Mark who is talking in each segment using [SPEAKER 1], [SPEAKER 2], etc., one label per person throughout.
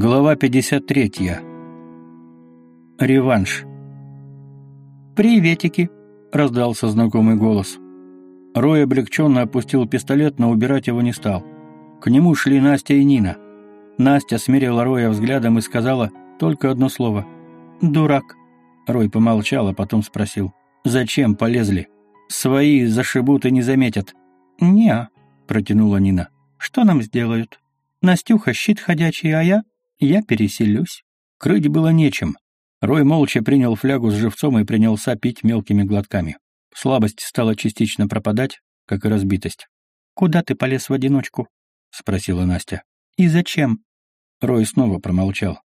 [SPEAKER 1] Глава 53. Реванш.
[SPEAKER 2] «Приветики!»
[SPEAKER 1] — раздался знакомый голос. Рой облегченно опустил пистолет, но убирать его не стал. К нему шли Настя и Нина. Настя смерила Роя взглядом и сказала только одно слово. «Дурак». Рой помолчал, а потом спросил. «Зачем полезли? Свои зашибут и не заметят».
[SPEAKER 2] «Не-а»,
[SPEAKER 1] протянула Нина.
[SPEAKER 2] «Что нам сделают? Настюха щит ходячий, а я? Я переселюсь».
[SPEAKER 1] Крыть было нечем. Рой молча принял флягу с живцом и принялся пить мелкими глотками. Слабость стала частично пропадать, как и разбитость.
[SPEAKER 2] «Куда ты полез в одиночку?»
[SPEAKER 1] — спросила Настя.
[SPEAKER 2] «И зачем?»
[SPEAKER 1] Рой снова промолчал.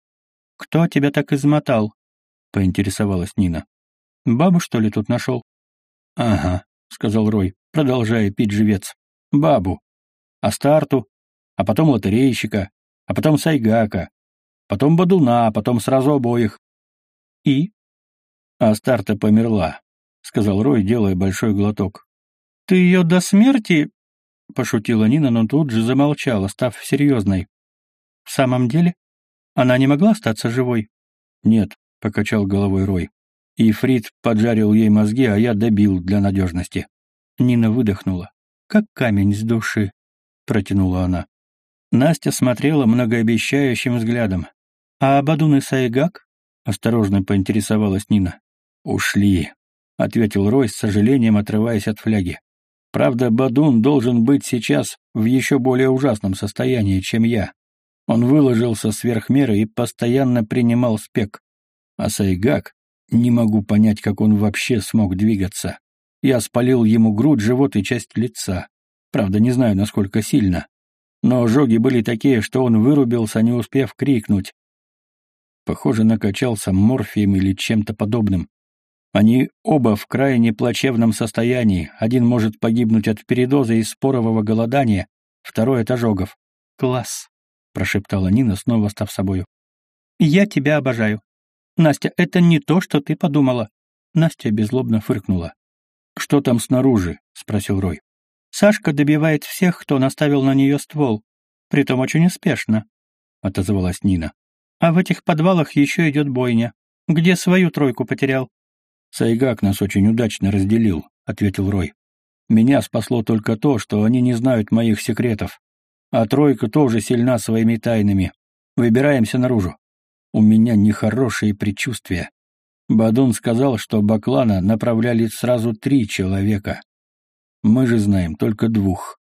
[SPEAKER 2] «Кто тебя так измотал?»
[SPEAKER 1] — поинтересовалась Нина.
[SPEAKER 2] «Бабу, что ли, тут нашел?»
[SPEAKER 1] «Ага», — сказал Рой, продолжая пить живец. «Бабу. А старту? А потом лотерейщика. А потом Сайгака. Потом Бадуна, потом сразу обоих.
[SPEAKER 2] И?
[SPEAKER 1] А старта померла, сказал Рой, делая большой глоток.
[SPEAKER 2] Ты ее до смерти? пошутила Нина, но тут же замолчала, став серьезной. В самом деле? Она не могла остаться живой?
[SPEAKER 1] Нет, покачал головой Рой. И Фрид поджарил ей мозги, а я добил для надежности.
[SPEAKER 2] Нина выдохнула. Как камень с души, протянула она.
[SPEAKER 1] Настя смотрела многообещающим взглядом.
[SPEAKER 2] «А Абадун и Сайгак?»
[SPEAKER 1] — осторожно поинтересовалась Нина. «Ушли», — ответил Рой с сожалением, отрываясь от фляги. «Правда, Бадун должен быть сейчас в еще более ужасном состоянии, чем я. Он выложился сверх меры и постоянно принимал спек. А Сайгак, не могу понять, как он вообще смог двигаться. Я спалил ему грудь, живот и часть лица. Правда, не знаю, насколько сильно. Но ожоги были такие, что он вырубился, не успев крикнуть. Похоже, накачался морфием или чем-то подобным. Они оба в крайне плачевном состоянии. Один может погибнуть от передоза и спорового голодания, второй от ожогов.
[SPEAKER 2] «Класс!»
[SPEAKER 1] — прошептала Нина, снова став собою.
[SPEAKER 2] «Я тебя обожаю. Настя, это не то, что ты подумала».
[SPEAKER 1] Настя беззлобно фыркнула. «Что там снаружи?» — спросил Рой.
[SPEAKER 2] Сашка добивает всех, кто наставил на нее ствол. Притом очень успешно», — отозвалась Нина. «А в этих подвалах еще идет бойня. Где свою тройку потерял?»
[SPEAKER 1] «Сайгак нас очень удачно разделил», — ответил Рой. «Меня спасло только то, что они не знают моих секретов. А тройка тоже сильна своими тайнами. Выбираемся наружу. У меня нехорошие предчувствия. Бадун сказал, что Баклана направляли сразу три человека. Мы же знаем только двух.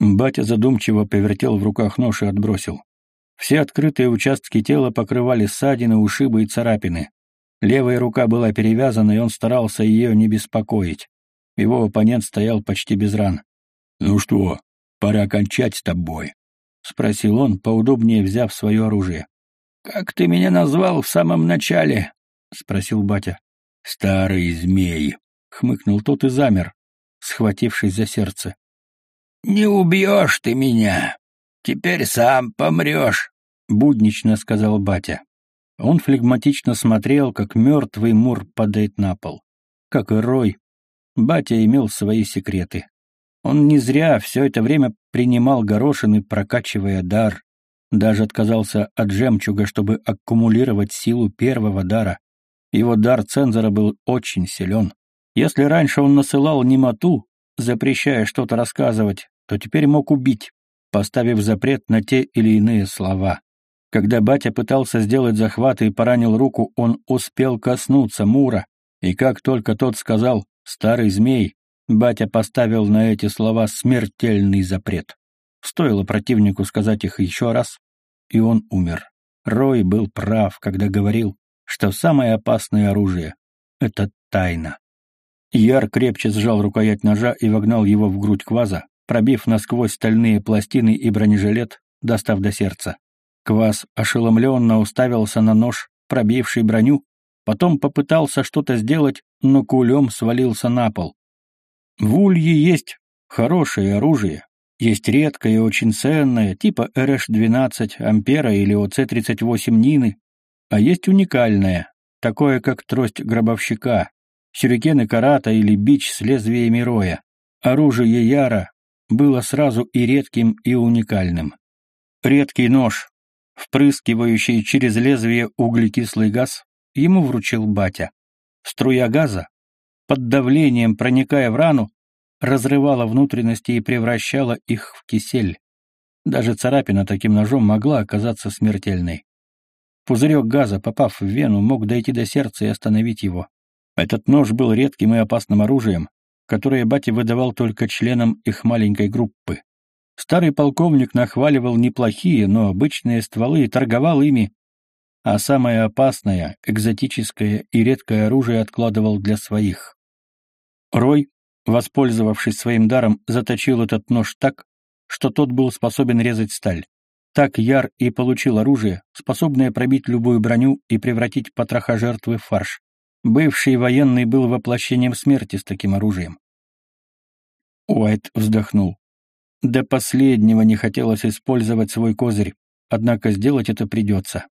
[SPEAKER 1] Батя задумчиво повертел в руках нож и отбросил. Все открытые участки тела покрывали ссадины, ушибы и царапины. Левая рука была перевязана, и он старался ее не беспокоить. Его оппонент стоял почти без ран. «Ну что, пора кончать с тобой?» — спросил он, поудобнее взяв свое оружие. «Как ты меня назвал в самом начале?» — спросил батя. «Старый змей», — хмыкнул тот и замер, схватившись за сердце. «Не убьешь ты меня! Теперь сам помрешь!» — буднично сказал батя. Он флегматично смотрел, как мертвый мур падает на пол. Как и Рой, батя имел свои секреты. Он не зря все это время принимал горошины, прокачивая дар. Даже отказался от жемчуга, чтобы аккумулировать силу первого дара. Его дар цензора был очень силен. Если раньше он насылал немоту, запрещая что-то рассказывать, то теперь мог убить, поставив запрет на те или иные слова. Когда батя пытался сделать захват и поранил руку, он успел коснуться Мура, и как только тот сказал «старый змей», батя поставил на эти слова смертельный запрет. Стоило противнику сказать их еще раз, и он умер. Рой был прав, когда говорил, что самое опасное оружие — это тайна. Яр крепче сжал рукоять ножа и вогнал его в грудь кваза, пробив насквозь стальные пластины и бронежилет, достав до сердца. Кваз ошеломленно уставился на нож, пробивший броню, потом попытался что-то сделать, но кулем свалился на пол. В Улье есть хорошее оружие, есть редкое и очень ценное, типа РШ-12 Ампера или ОЦ-38 Нины, а есть уникальное, такое как трость гробовщика, сюрикены карата или бич с лезвиями роя. Оружие Яра было сразу и редким, и уникальным. Редкий нож, впрыскивающий через лезвие углекислый газ, ему вручил батя. Струя газа, под давлением проникая в рану, разрывала внутренности и превращала их в кисель. Даже царапина таким ножом могла оказаться смертельной. Пузырек газа, попав в вену, мог дойти до сердца и остановить его. Этот нож был редким и опасным оружием, которое батя выдавал только членам их маленькой группы. Старый полковник нахваливал неплохие, но обычные стволы и торговал ими, а самое опасное, экзотическое и редкое оружие откладывал для своих. Рой, воспользовавшись своим даром, заточил этот нож так, что тот был способен резать сталь. Так Яр и получил оружие, способное пробить любую броню и превратить потроха жертвы в фарш. Бывший военный был воплощением смерти с таким оружием. Уайт вздохнул. До последнего не хотелось использовать свой козырь, однако сделать это придется.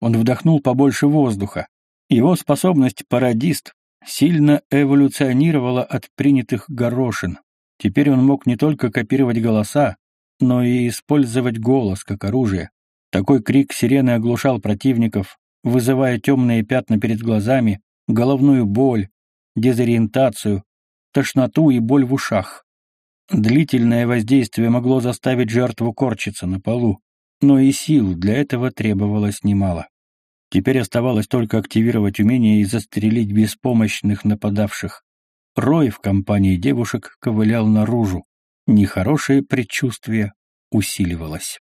[SPEAKER 1] Он вдохнул побольше воздуха. Его способность пародист сильно эволюционировала от принятых горошин. Теперь он мог не только копировать голоса, но и использовать голос как оружие. Такой крик сирены оглушал противников, вызывая темные пятна перед глазами, головную боль, дезориентацию, тошноту и боль в ушах. Длительное воздействие могло заставить жертву корчиться на полу, но и сил для этого требовалось немало. Теперь оставалось только активировать умение и застрелить беспомощных нападавших. Рой в компании девушек ковылял наружу. Нехорошее предчувствие усиливалось.